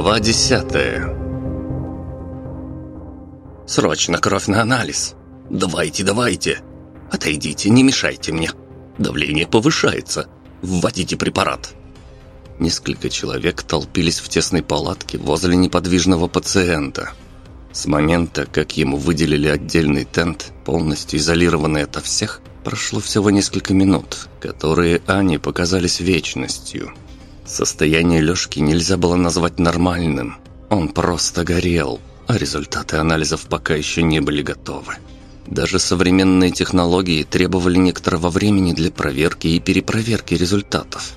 Глава десятая «Срочно кровь на анализ! Давайте, давайте! Отойдите, не мешайте мне! Давление повышается! Вводите препарат!» Несколько человек толпились в тесной палатке возле неподвижного пациента. С момента, как ему выделили отдельный тент, полностью изолированный ото всех, прошло всего несколько минут, которые Ане показались вечностью – Состояние Лёшки нельзя было назвать нормальным. Он просто горел, а результаты анализов пока еще не были готовы. Даже современные технологии требовали некоторого времени для проверки и перепроверки результатов.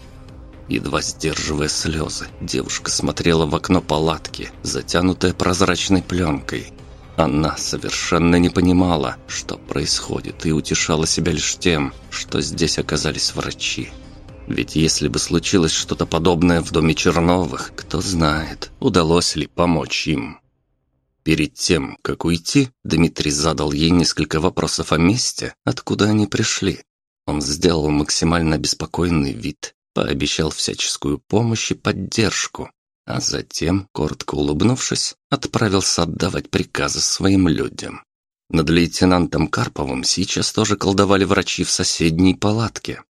Едва сдерживая слезы, девушка смотрела в окно палатки, затянутое прозрачной пленкой. Она совершенно не понимала, что происходит, и утешала себя лишь тем, что здесь оказались врачи. Ведь если бы случилось что-то подобное в доме Черновых, кто знает, удалось ли помочь им. Перед тем, как уйти, Дмитрий задал ей несколько вопросов о месте, откуда они пришли. Он сделал максимально беспокойный вид, пообещал всяческую помощь и поддержку, а затем, коротко улыбнувшись, отправился отдавать приказы своим людям. Над лейтенантом Карповым сейчас тоже колдовали врачи в соседней палатке,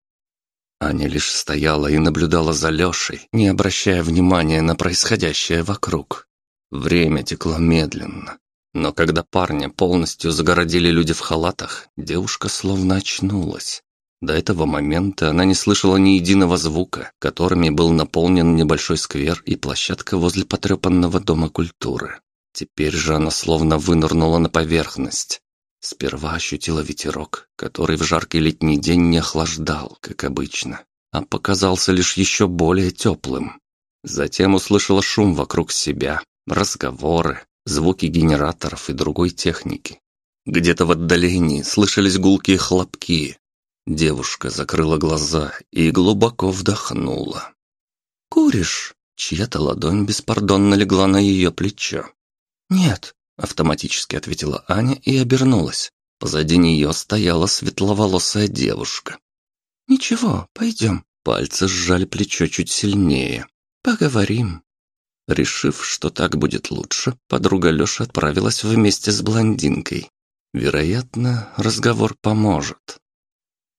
Аня лишь стояла и наблюдала за Лешей, не обращая внимания на происходящее вокруг. Время текло медленно. Но когда парня полностью загородили люди в халатах, девушка словно очнулась. До этого момента она не слышала ни единого звука, которыми был наполнен небольшой сквер и площадка возле потрепанного дома культуры. Теперь же она словно вынырнула на поверхность, Сперва ощутила ветерок, который в жаркий летний день не охлаждал, как обычно, а показался лишь еще более теплым. Затем услышала шум вокруг себя, разговоры, звуки генераторов и другой техники. Где-то в отдалении слышались гулкие хлопки. Девушка закрыла глаза и глубоко вдохнула. «Куришь?» Чья-то ладонь беспардонно легла на ее плечо. «Нет, Автоматически ответила Аня и обернулась. Позади нее стояла светловолосая девушка. «Ничего, пойдем». Пальцы сжали плечо чуть сильнее. «Поговорим». Решив, что так будет лучше, подруга Лёши отправилась вместе с блондинкой. Вероятно, разговор поможет.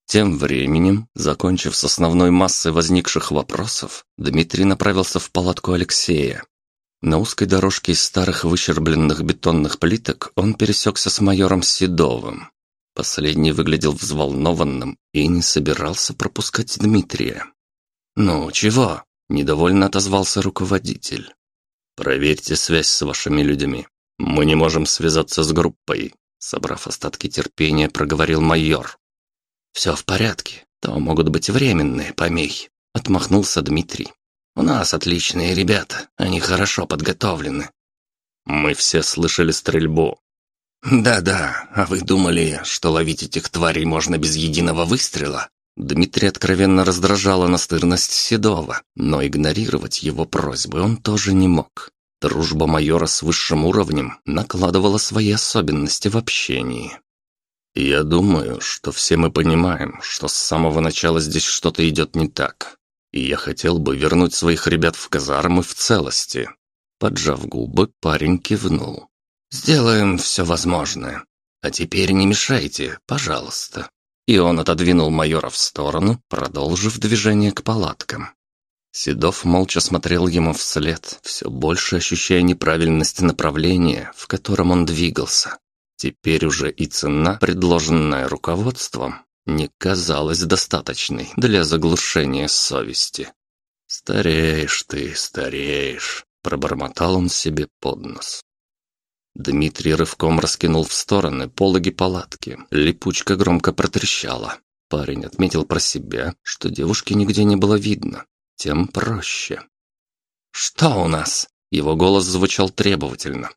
Тем временем, закончив с основной массой возникших вопросов, Дмитрий направился в палатку Алексея. На узкой дорожке из старых выщербленных бетонных плиток он пересекся с майором Седовым. Последний выглядел взволнованным и не собирался пропускать Дмитрия. «Ну, чего?» – недовольно отозвался руководитель. «Проверьте связь с вашими людьми. Мы не можем связаться с группой», – собрав остатки терпения, проговорил майор. «Все в порядке, то могут быть временные помехи», – отмахнулся Дмитрий. У нас отличные ребята, они хорошо подготовлены». «Мы все слышали стрельбу». «Да-да, а вы думали, что ловить этих тварей можно без единого выстрела?» Дмитрий откровенно раздражала настырность Седова, но игнорировать его просьбы он тоже не мог. Дружба майора с высшим уровнем накладывала свои особенности в общении. «Я думаю, что все мы понимаем, что с самого начала здесь что-то идет не так и я хотел бы вернуть своих ребят в казармы в целости». Поджав губы, парень кивнул. «Сделаем все возможное. А теперь не мешайте, пожалуйста». И он отодвинул майора в сторону, продолжив движение к палаткам. Седов молча смотрел ему вслед, все больше ощущая неправильность направления, в котором он двигался. Теперь уже и цена, предложенная руководством, не казалась достаточной для заглушения совести. «Стареешь ты, стареешь», — пробормотал он себе под нос. Дмитрий рывком раскинул в стороны пологи палатки. Липучка громко протрещала. Парень отметил про себя, что девушки нигде не было видно. Тем проще. «Что у нас?» Его голос звучал требовательно.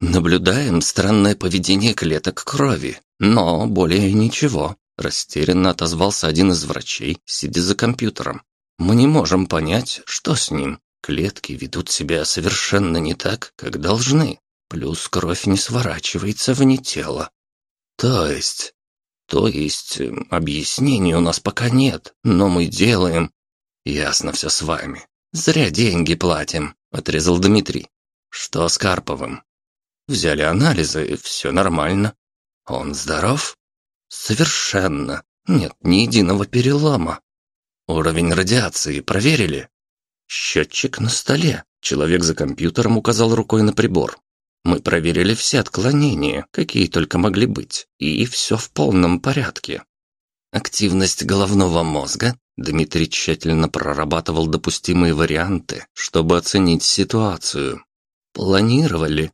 «Наблюдаем странное поведение клеток крови, но более ничего. Растерянно отозвался один из врачей, сидя за компьютером. «Мы не можем понять, что с ним. Клетки ведут себя совершенно не так, как должны. Плюс кровь не сворачивается вне тела. То есть... То есть... Эм, объяснений у нас пока нет, но мы делаем... Ясно все с вами. Зря деньги платим. — отрезал Дмитрий. «Что с Карповым?» «Взяли анализы, все нормально». «Он здоров?» «Совершенно. Нет ни единого перелома». «Уровень радиации проверили?» «Счетчик на столе». Человек за компьютером указал рукой на прибор. Мы проверили все отклонения, какие только могли быть, и все в полном порядке. Активность головного мозга Дмитрий тщательно прорабатывал допустимые варианты, чтобы оценить ситуацию. Планировали?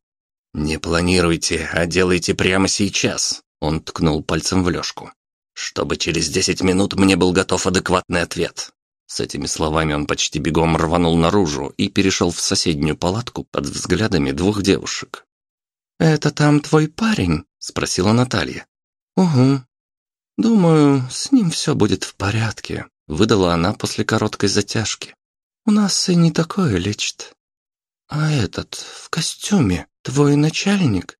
Не планируйте, а делайте прямо сейчас. Он ткнул пальцем в Лёшку. Чтобы через десять минут мне был готов адекватный ответ. С этими словами он почти бегом рванул наружу и перешел в соседнюю палатку под взглядами двух девушек. «Это там твой парень?» – спросила Наталья. «Угу. Думаю, с ним все будет в порядке», – выдала она после короткой затяжки. «У нас и не такое лечит». «А этот в костюме твой начальник?»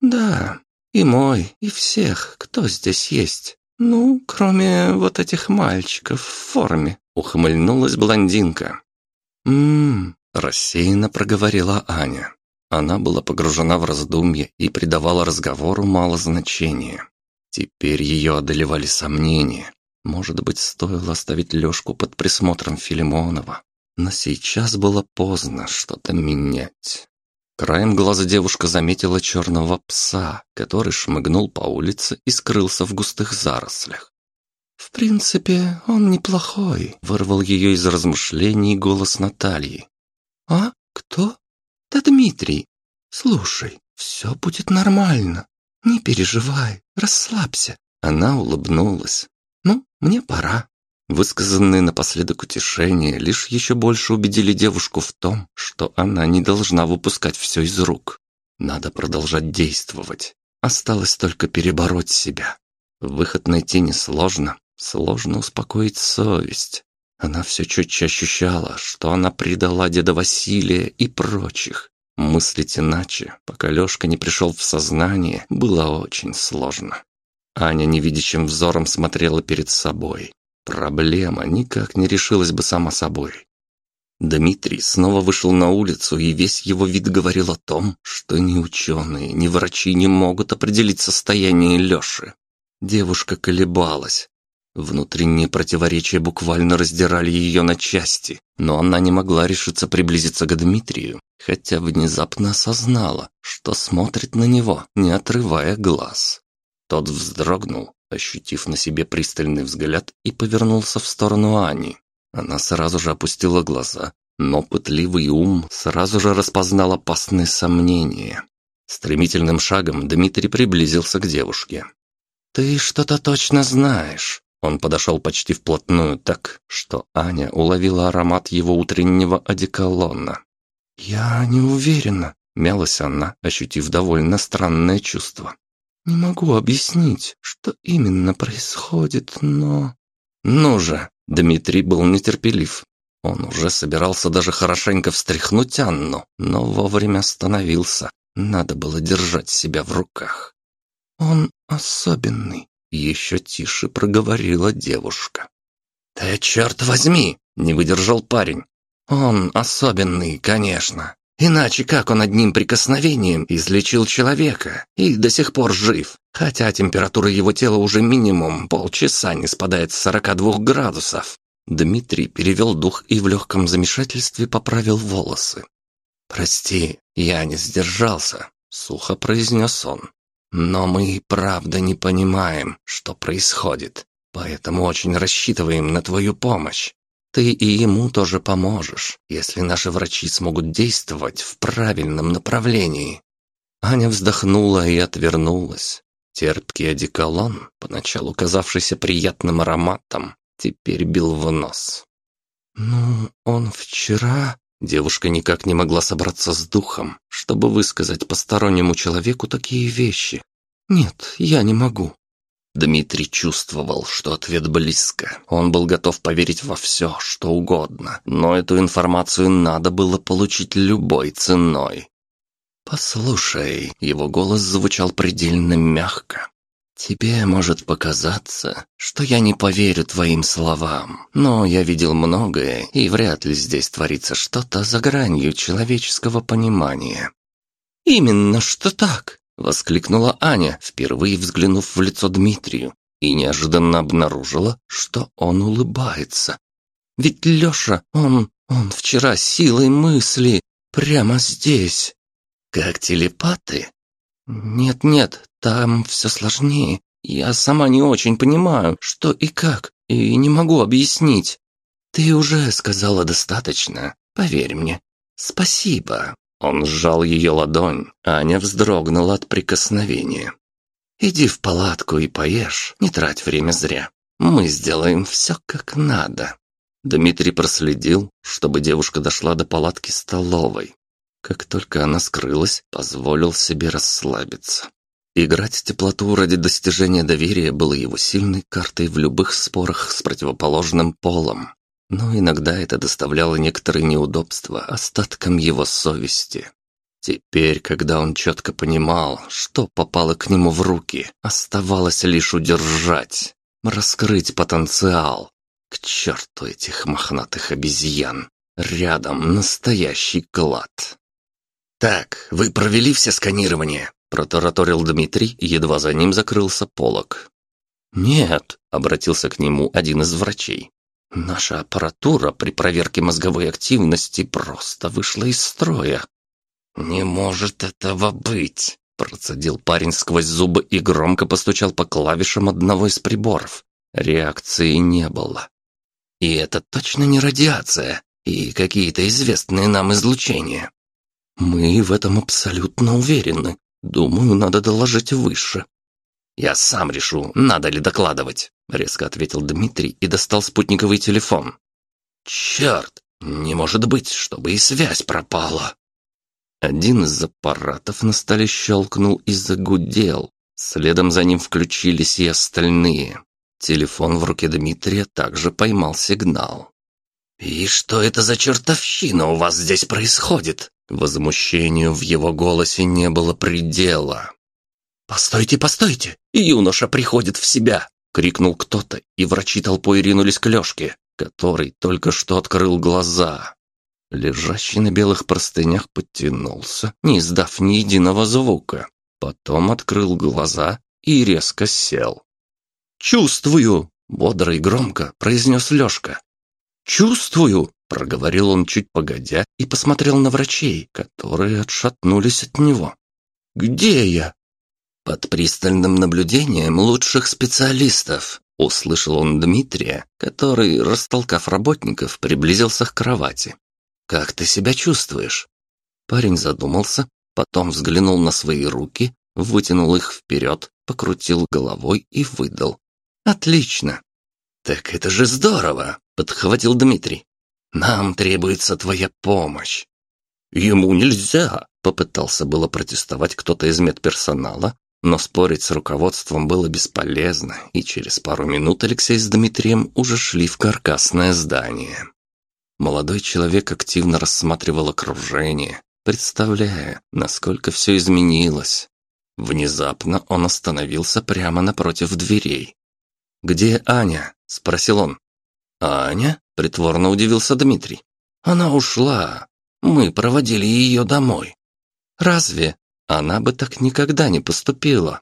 «Да, и мой, и всех, кто здесь есть. Ну, кроме вот этих мальчиков в форме», Ухмыльнулась блондинка. «М-м-м», рассеянно проговорила Аня. Она была погружена в раздумье и придавала разговору мало значения. Теперь ее одолевали сомнения. Может быть, стоило оставить Лешку под присмотром Филимонова. Но сейчас было поздно что-то менять. Краем глаза девушка заметила черного пса, который шмыгнул по улице и скрылся в густых зарослях. «В принципе, он неплохой», — вырвал ее из размышлений голос Натальи. «А? Кто?» «Да Дмитрий. Слушай, все будет нормально. Не переживай, расслабься». Она улыбнулась. «Ну, мне пора». Высказанные напоследок утешения лишь еще больше убедили девушку в том, что она не должна выпускать все из рук. Надо продолжать действовать. Осталось только перебороть себя. Выход найти несложно, Сложно успокоить совесть. Она все четче ощущала, что она предала деда Василия и прочих. Мыслить иначе, пока Лешка не пришел в сознание, было очень сложно. Аня невидящим взором смотрела перед собой. Проблема никак не решилась бы сама собой. Дмитрий снова вышел на улицу, и весь его вид говорил о том, что ни ученые, ни врачи не могут определить состояние Леши. Девушка колебалась, Внутренние противоречия буквально раздирали ее на части, но она не могла решиться приблизиться к Дмитрию, хотя внезапно осознала, что смотрит на него, не отрывая глаз. Тот вздрогнул, ощутив на себе пристальный взгляд и повернулся в сторону Ани. Она сразу же опустила глаза, но пытливый ум сразу же распознал опасные сомнения. Стремительным шагом Дмитрий приблизился к девушке. «Ты что-то точно знаешь», он подошел почти вплотную так, что Аня уловила аромат его утреннего одеколона. «Я не уверена», — мялась она, ощутив довольно странное чувство. «Не могу объяснить, что именно происходит, но...» «Ну же!» — Дмитрий был нетерпелив. Он уже собирался даже хорошенько встряхнуть Анну, но вовремя остановился. Надо было держать себя в руках. «Он особенный», еще тише проговорила девушка. «Ты, черт возьми!» — не выдержал парень. «Он особенный, конечно. Иначе как он одним прикосновением излечил человека и до сих пор жив, хотя температура его тела уже минимум полчаса не спадает с 42 градусов?» Дмитрий перевел дух и в легком замешательстве поправил волосы. «Прости, я не сдержался», — сухо произнес он. Но мы правда не понимаем, что происходит, поэтому очень рассчитываем на твою помощь. Ты и ему тоже поможешь, если наши врачи смогут действовать в правильном направлении». Аня вздохнула и отвернулась. Терпкий одеколон, поначалу казавшийся приятным ароматом, теперь бил в нос. «Ну, он вчера...» Девушка никак не могла собраться с духом, чтобы высказать постороннему человеку такие вещи. «Нет, я не могу». Дмитрий чувствовал, что ответ близко. Он был готов поверить во все, что угодно, но эту информацию надо было получить любой ценой. «Послушай», — его голос звучал предельно мягко. Тебе может показаться, что я не поверю твоим словам, но я видел многое, и вряд ли здесь творится что-то за гранью человеческого понимания. Именно что так, воскликнула Аня, впервые взглянув в лицо Дмитрию, и неожиданно обнаружила, что он улыбается. Ведь Лёша, он, он вчера силой мысли прямо здесь. Как телепаты? Нет-нет, там все сложнее. Я сама не очень понимаю, что и как, и не могу объяснить. Ты уже сказала достаточно, поверь мне. Спасибо. Он сжал ее ладонь, а Аня вздрогнула от прикосновения. Иди в палатку и поешь, не трать время зря. Мы сделаем все как надо. Дмитрий проследил, чтобы девушка дошла до палатки столовой. Как только она скрылась, позволил себе расслабиться. Играть в теплоту ради достижения доверия было его сильной картой в любых спорах с противоположным полом. Но иногда это доставляло некоторые неудобства остаткам его совести. Теперь, когда он четко понимал, что попало к нему в руки, оставалось лишь удержать, раскрыть потенциал. К черту этих мохнатых обезьян. Рядом настоящий клад. «Так, вы провели все сканирования?» Протараторил Дмитрий, едва за ним закрылся полог. «Нет», — обратился к нему один из врачей. «Наша аппаратура при проверке мозговой активности просто вышла из строя». «Не может этого быть», — процедил парень сквозь зубы и громко постучал по клавишам одного из приборов. Реакции не было. «И это точно не радиация и какие-то известные нам излучения». «Мы в этом абсолютно уверены», Думаю, надо доложить выше. Я сам решу, надо ли докладывать, резко ответил Дмитрий и достал спутниковый телефон. Черт, не может быть, чтобы и связь пропала. Один из аппаратов на столе щелкнул и загудел. Следом за ним включились и остальные. Телефон в руке Дмитрия также поймал сигнал. «И что это за чертовщина у вас здесь происходит?» Возмущению в его голосе не было предела. «Постойте, постойте! Юноша приходит в себя!» — крикнул кто-то, и врачи толпой ринулись к Лёшке, который только что открыл глаза. Лежащий на белых простынях подтянулся, не издав ни единого звука. Потом открыл глаза и резко сел. «Чувствую!» — бодро и громко произнес Лёшка. «Чувствую!» Проговорил он чуть погодя и посмотрел на врачей, которые отшатнулись от него. «Где я?» «Под пристальным наблюдением лучших специалистов», услышал он Дмитрия, который, растолкав работников, приблизился к кровати. «Как ты себя чувствуешь?» Парень задумался, потом взглянул на свои руки, вытянул их вперед, покрутил головой и выдал. «Отлично!» «Так это же здорово!» — подхватил Дмитрий. Нам требуется твоя помощь». «Ему нельзя!» — попытался было протестовать кто-то из медперсонала, но спорить с руководством было бесполезно, и через пару минут Алексей с Дмитрием уже шли в каркасное здание. Молодой человек активно рассматривал окружение, представляя, насколько все изменилось. Внезапно он остановился прямо напротив дверей. «Где Аня?» – спросил он. «Аня?» – притворно удивился Дмитрий. «Она ушла. Мы проводили ее домой. Разве? Она бы так никогда не поступила.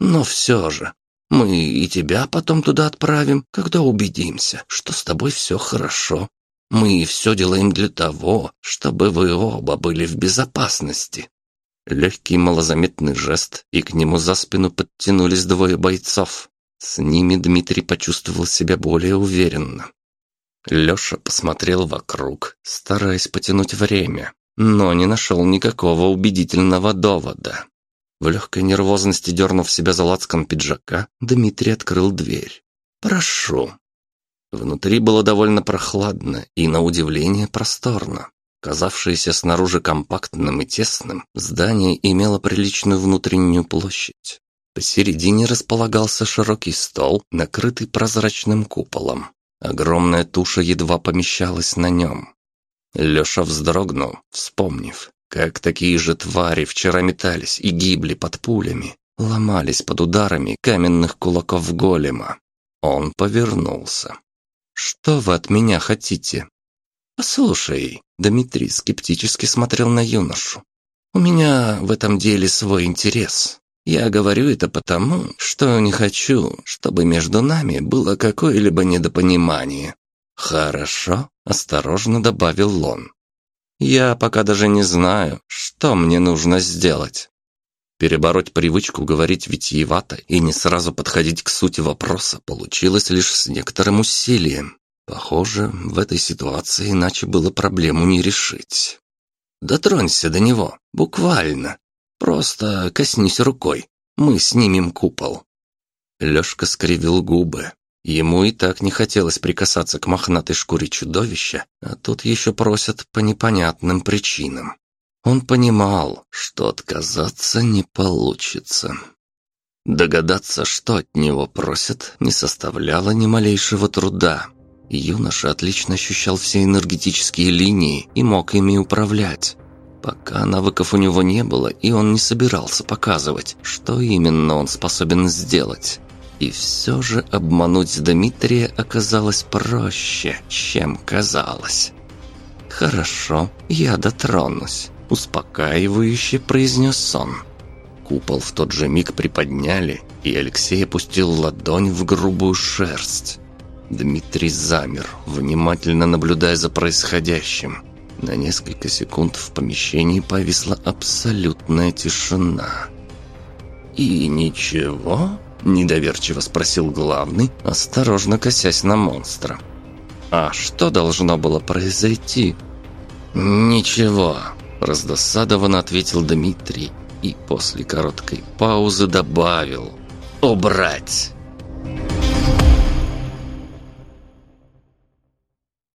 Но все же, мы и тебя потом туда отправим, когда убедимся, что с тобой все хорошо. Мы все делаем для того, чтобы вы оба были в безопасности». Легкий малозаметный жест, и к нему за спину подтянулись двое бойцов. С ними Дмитрий почувствовал себя более уверенно. Лёша посмотрел вокруг, стараясь потянуть время, но не нашел никакого убедительного довода. В легкой нервозности дернув себя за лацкан пиджака, Дмитрий открыл дверь. «Прошу». Внутри было довольно прохладно и, на удивление, просторно. Казавшееся снаружи компактным и тесным, здание имело приличную внутреннюю площадь. Посередине располагался широкий стол, накрытый прозрачным куполом. Огромная туша едва помещалась на нем. Леша вздрогнул, вспомнив, как такие же твари вчера метались и гибли под пулями, ломались под ударами каменных кулаков голема. Он повернулся. «Что вы от меня хотите?» «Послушай», — Дмитрий скептически смотрел на юношу. «У меня в этом деле свой интерес. Я говорю это потому, что не хочу, чтобы между нами было какое-либо недопонимание». «Хорошо», — осторожно добавил он. «Я пока даже не знаю, что мне нужно сделать». Перебороть привычку говорить витиевато и не сразу подходить к сути вопроса получилось лишь с некоторым усилием. Похоже, в этой ситуации иначе было проблему не решить. Дотронься до него, буквально. Просто коснись рукой. Мы снимем купол. Лёшка скривил губы. Ему и так не хотелось прикасаться к мохнатой шкуре чудовища, а тут еще просят по непонятным причинам. Он понимал, что отказаться не получится. Догадаться, что от него просят, не составляло ни малейшего труда. Юноша отлично ощущал все энергетические линии и мог ими управлять. Пока навыков у него не было, и он не собирался показывать, что именно он способен сделать. И все же обмануть Дмитрия оказалось проще, чем казалось. «Хорошо, я дотронусь», – успокаивающе произнес он. Купол в тот же миг приподняли, и Алексей опустил ладонь в грубую шерсть. Дмитрий замер, внимательно наблюдая за происходящим. На несколько секунд в помещении повисла абсолютная тишина. «И ничего?» – недоверчиво спросил главный, осторожно косясь на монстра. «А что должно было произойти?» «Ничего», – раздосадованно ответил Дмитрий и после короткой паузы добавил «Убрать!»